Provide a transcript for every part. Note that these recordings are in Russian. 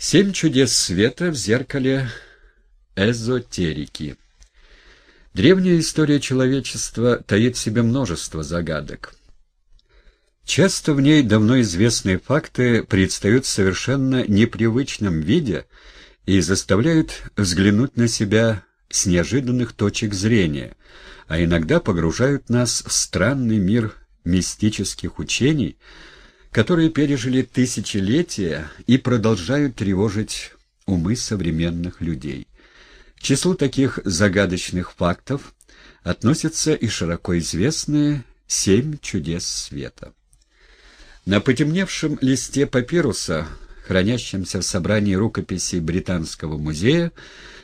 Семь чудес света в зеркале эзотерики. Древняя история человечества таит в себе множество загадок. Часто в ней давно известные факты предстают в совершенно непривычном виде и заставляют взглянуть на себя с неожиданных точек зрения, а иногда погружают нас в странный мир мистических учений, которые пережили тысячелетия и продолжают тревожить умы современных людей. К числу таких загадочных фактов относятся и широко известные «Семь чудес света». На потемневшем листе папируса, хранящемся в собрании рукописей Британского музея,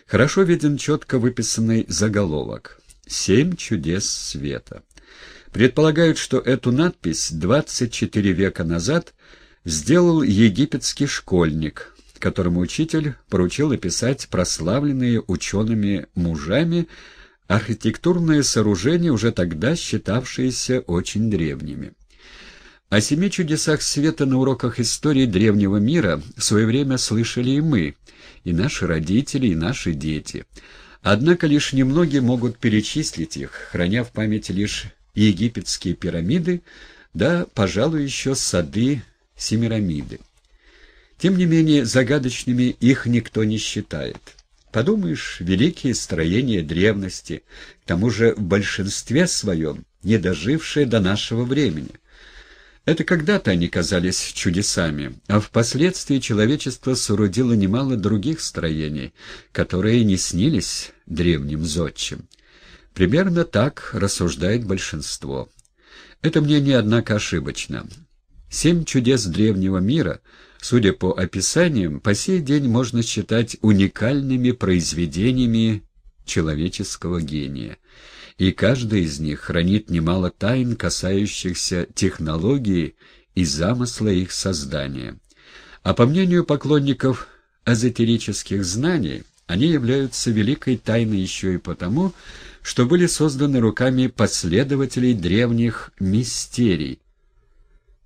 хорошо виден четко выписанный заголовок «Семь чудес света». Предполагают, что эту надпись 24 века назад сделал египетский школьник, которому учитель поручил описать прославленные учеными мужами архитектурные сооружения, уже тогда считавшиеся очень древними. О семи чудесах света на уроках истории древнего мира в свое время слышали и мы, и наши родители, и наши дети. Однако лишь немногие могут перечислить их, храня в памяти лишь египетские пирамиды, да, пожалуй, еще сады Семирамиды. Тем не менее, загадочными их никто не считает. Подумаешь, великие строения древности, к тому же в большинстве своем, не дожившие до нашего времени. Это когда-то они казались чудесами, а впоследствии человечество соорудило немало других строений, которые не снились древним зодчим. Примерно так рассуждает большинство. Это мнение, однако, ошибочно. Семь чудес древнего мира, судя по описаниям, по сей день можно считать уникальными произведениями человеческого гения. И каждый из них хранит немало тайн, касающихся технологии и замысла их создания. А по мнению поклонников эзотерических знаний, они являются великой тайной еще и потому, что были созданы руками последователей древних мистерий,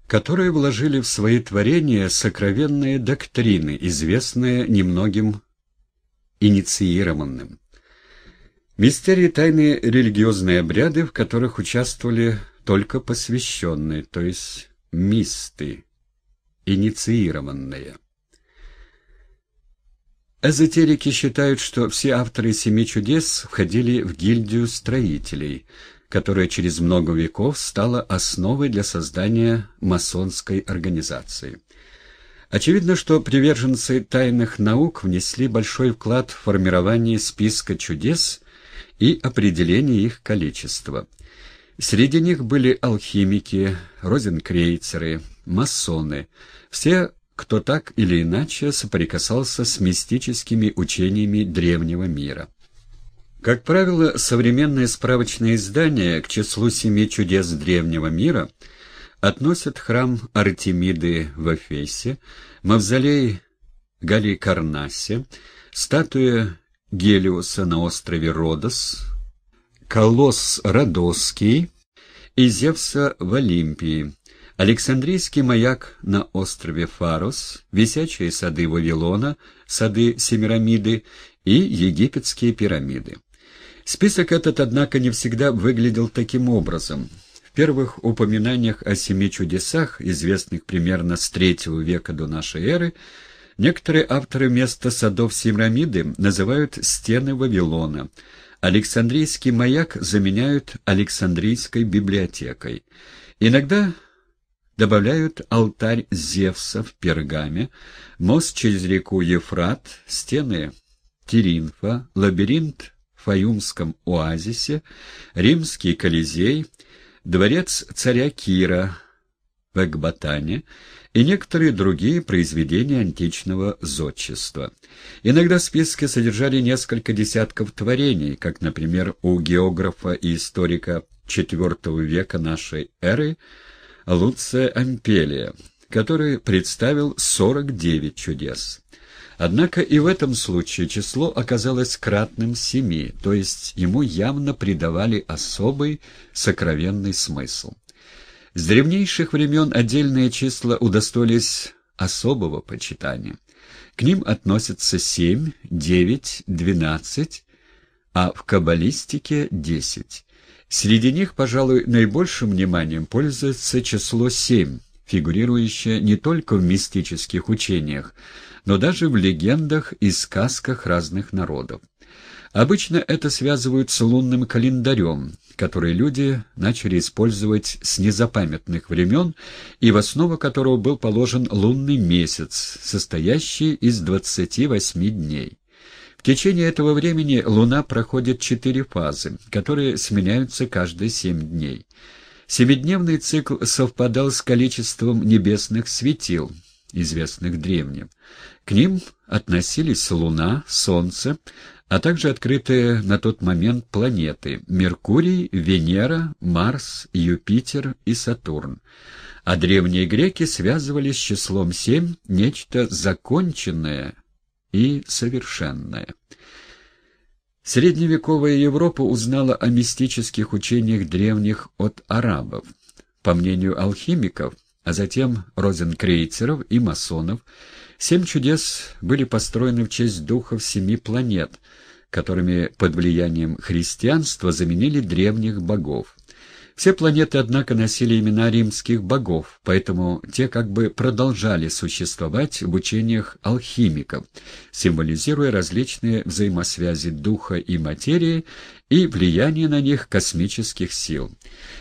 которые вложили в свои творения сокровенные доктрины, известные немногим инициированным. Мистерии — тайные религиозные обряды, в которых участвовали только посвященные, то есть мисты, инициированные. Эзотерики считают, что все авторы «Семи чудес» входили в гильдию строителей, которая через много веков стала основой для создания масонской организации. Очевидно, что приверженцы тайных наук внесли большой вклад в формирование списка чудес и определение их количества. Среди них были алхимики, розенкрейцеры, масоны, все кто так или иначе соприкасался с мистическими учениями древнего мира. Как правило, современные справочные издания к числу семи чудес древнего мира относят храм Артемиды в Эфесе, мавзолей Галикарнасе, статуя Гелиоса на острове Родос, колосс Родосский и Зевса в Олимпии, Александрийский маяк на острове Фарос, висячие сады Вавилона, сады Семирамиды и египетские пирамиды. Список этот, однако, не всегда выглядел таким образом. В первых упоминаниях о семи чудесах, известных примерно с третьего века до нашей эры, некоторые авторы вместо садов Семирамиды называют стены Вавилона. Александрийский маяк заменяют Александрийской библиотекой. Иногда добавляют алтарь Зевса в Пергаме, мост через реку Ефрат, стены Теринфа, лабиринт в Фаюмском оазисе, римский Колизей, дворец царя Кира Экбатане и некоторые другие произведения античного зодчества. Иногда списки содержали несколько десятков творений, как, например, у географа и историка IV века нашей эры Луция Ампелия, который представил 49 чудес. Однако и в этом случае число оказалось кратным семи, то есть ему явно придавали особый сокровенный смысл. С древнейших времен отдельные числа удостоились особого почитания. К ним относятся семь, девять, двенадцать, а в каббалистике десять. Среди них, пожалуй, наибольшим вниманием пользуется число семь, фигурирующее не только в мистических учениях, но даже в легендах и сказках разных народов. Обычно это связывают с лунным календарем, который люди начали использовать с незапамятных времен и в основу которого был положен лунный месяц, состоящий из 28 дней. В течение этого времени Луна проходит четыре фазы, которые сменяются каждые семь дней. Семидневный цикл совпадал с количеством небесных светил, известных древним. К ним относились Луна, Солнце, а также открытые на тот момент планеты Меркурий, Венера, Марс, Юпитер и Сатурн. А древние греки связывали с числом семь нечто законченное и совершенное. Средневековая Европа узнала о мистических учениях древних от арабов. По мнению алхимиков, а затем розенкрейцеров и масонов, семь чудес были построены в честь духов семи планет, которыми под влиянием христианства заменили древних богов. Все планеты, однако, носили имена римских богов, поэтому те как бы продолжали существовать в учениях алхимиков, символизируя различные взаимосвязи духа и материи и влияние на них космических сил.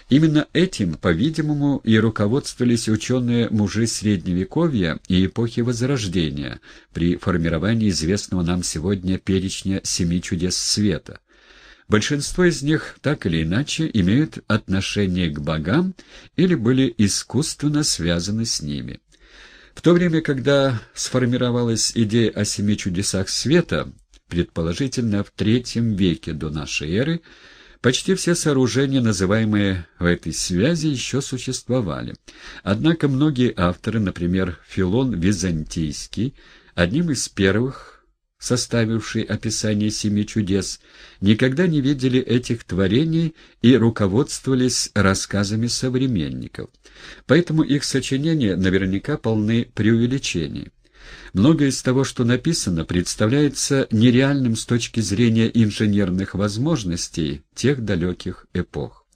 Именно этим, по-видимому, и руководствовались ученые-мужи Средневековья и эпохи Возрождения при формировании известного нам сегодня перечня «Семи чудес света». Большинство из них так или иначе имеют отношение к богам или были искусственно связаны с ними. В то время, когда сформировалась идея о семи чудесах света, предположительно в третьем веке до нашей эры, почти все сооружения, называемые в этой связи, еще существовали. Однако многие авторы, например, Филон Византийский, одним из первых составивший описание семи чудес, никогда не видели этих творений и руководствовались рассказами современников. Поэтому их сочинения наверняка полны преувеличений. Многое из того, что написано, представляется нереальным с точки зрения инженерных возможностей тех далеких эпох.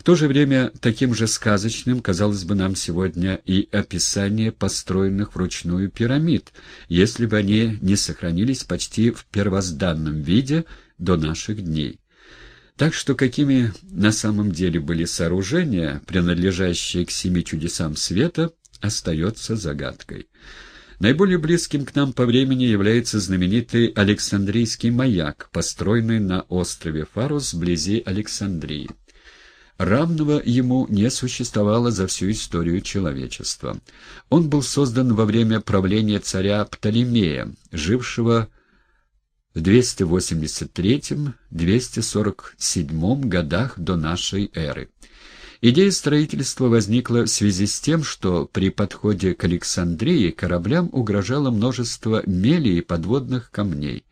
В то же время таким же сказочным казалось бы нам сегодня и описание построенных вручную пирамид, если бы они не сохранились почти в первозданном виде до наших дней. Так что какими на самом деле были сооружения, принадлежащие к семи чудесам света, остается загадкой. Наиболее близким к нам по времени является знаменитый Александрийский маяк, построенный на острове Фарус вблизи Александрии. Равного ему не существовало за всю историю человечества. Он был создан во время правления царя Птолемея, жившего в 283-247 годах до нашей эры. Идея строительства возникла в связи с тем, что при подходе к Александрии кораблям угрожало множество мели и подводных камней.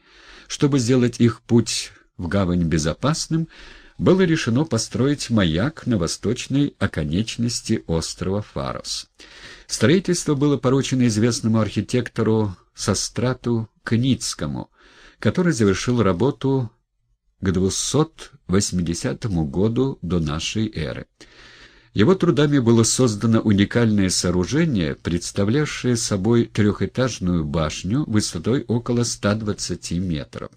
Чтобы сделать их путь в гавань безопасным, было решено построить маяк на восточной оконечности острова Фарос. Строительство было поручено известному архитектору Сострату Кницкому, который завершил работу к 280 году до нашей эры. Его трудами было создано уникальное сооружение, представлявшее собой трехэтажную башню высотой около 120 метров.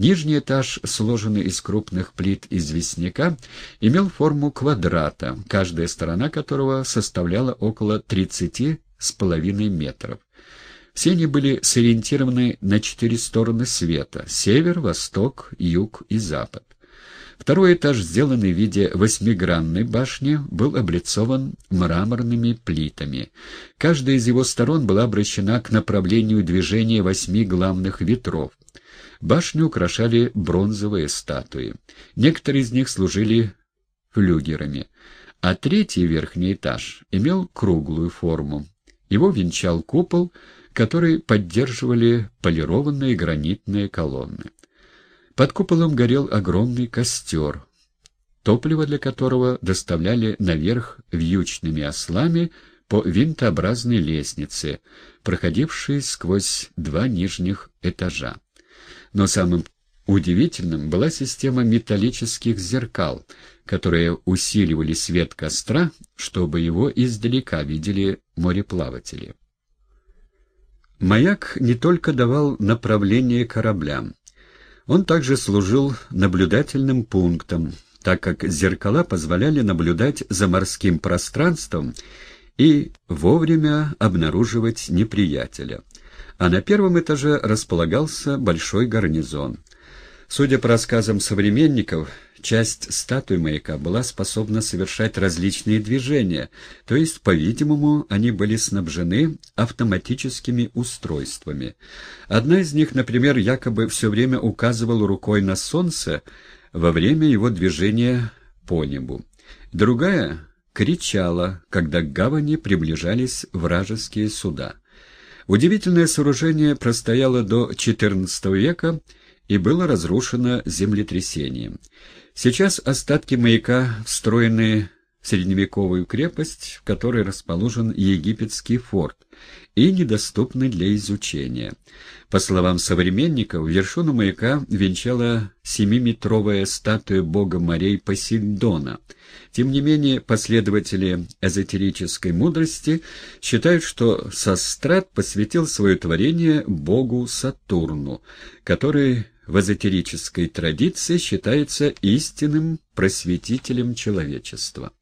Нижний этаж, сложенный из крупных плит известняка, имел форму квадрата, каждая сторона которого составляла около 30 с половиной метров. Все они были сориентированы на четыре стороны света — север, восток, юг и запад. Второй этаж, сделанный в виде восьмигранной башни, был облицован мраморными плитами. Каждая из его сторон была обращена к направлению движения восьми главных ветров. Башню украшали бронзовые статуи. Некоторые из них служили флюгерами, а третий верхний этаж имел круглую форму. Его венчал купол, который поддерживали полированные гранитные колонны. Под куполом горел огромный костер, топливо для которого доставляли наверх вьючными ослами по винтообразной лестнице, проходившей сквозь два нижних этажа. Но самым удивительным была система металлических зеркал, которые усиливали свет костра, чтобы его издалека видели мореплаватели. Маяк не только давал направление кораблям. Он также служил наблюдательным пунктом, так как зеркала позволяли наблюдать за морским пространством и вовремя обнаруживать неприятеля. А на первом этаже располагался большой гарнизон. Судя по рассказам современников, часть статуи маяка была способна совершать различные движения, то есть, по-видимому, они были снабжены автоматическими устройствами. Одна из них, например, якобы все время указывала рукой на солнце во время его движения по небу. Другая кричала, когда к гавани приближались вражеские суда. Удивительное сооружение простояло до XIV века, и было разрушено землетрясением. Сейчас остатки маяка встроены в средневековую крепость, в которой расположен египетский форт, и недоступны для изучения. По словам современников, вершину маяка венчала семиметровая статуя бога морей Посейдона. Тем не менее, последователи эзотерической мудрости считают, что Сострат посвятил свое творение богу Сатурну, который в эзотерической традиции считается истинным просветителем человечества.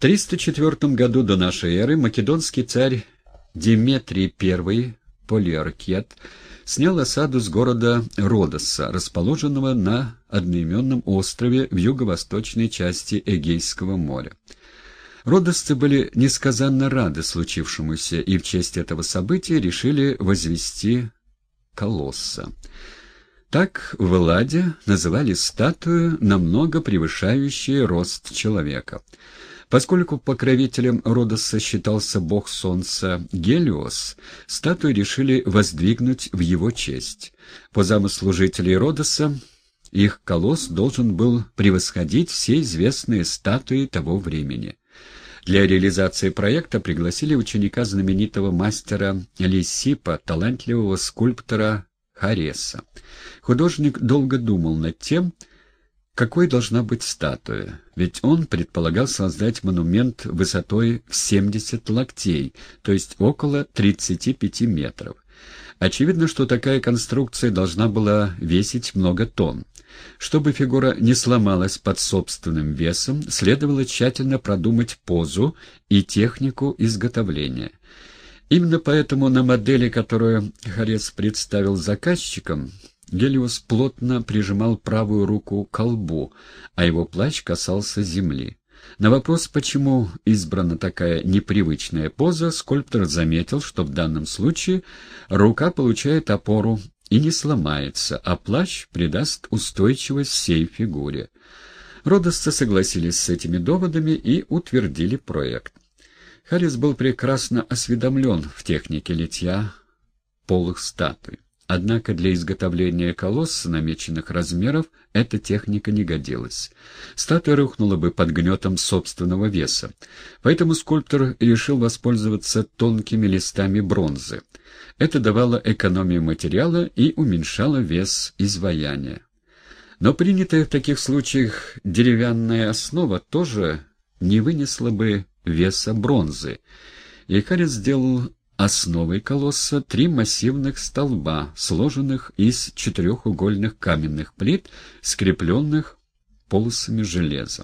В 304 году до нашей эры македонский царь Диметрий I Полиаркет снял осаду с города Родоса, расположенного на одноименном острове в юго-восточной части Эгейского моря. Родосцы были несказанно рады случившемуся и в честь этого события решили возвести колосса. Так в Элладе называли статую, намного превышающую рост человека. Поскольку покровителем Родоса считался бог солнца Гелиос, статую решили воздвигнуть в его честь. По замыслу жителей Родоса, их колосс должен был превосходить все известные статуи того времени. Для реализации проекта пригласили ученика знаменитого мастера Лисипа, талантливого скульптора Хареса. Художник долго думал над тем, какой должна быть статуя, ведь он предполагал создать монумент высотой в 70 локтей, то есть около 35 метров. Очевидно, что такая конструкция должна была весить много тонн. Чтобы фигура не сломалась под собственным весом, следовало тщательно продумать позу и технику изготовления. Именно поэтому на модели, которую Харец представил заказчикам, Гелиос плотно прижимал правую руку к колбу, а его плащ касался земли. На вопрос, почему избрана такая непривычная поза, скульптор заметил, что в данном случае рука получает опору и не сломается, а плащ придаст устойчивость всей фигуре. Родосцы согласились с этими доводами и утвердили проект. Харрис был прекрасно осведомлен в технике литья полых статуй. Однако для изготовления колосс намеченных размеров эта техника не годилась. Статуя рухнула бы под гнетом собственного веса. Поэтому скульптор решил воспользоваться тонкими листами бронзы. Это давало экономию материала и уменьшало вес изваяния. Но принятая в таких случаях деревянная основа тоже не вынесла бы веса бронзы. Якарец сделал основой колосса три массивных столба, сложенных из четырехугольных каменных плит, скрепленных полосами железа.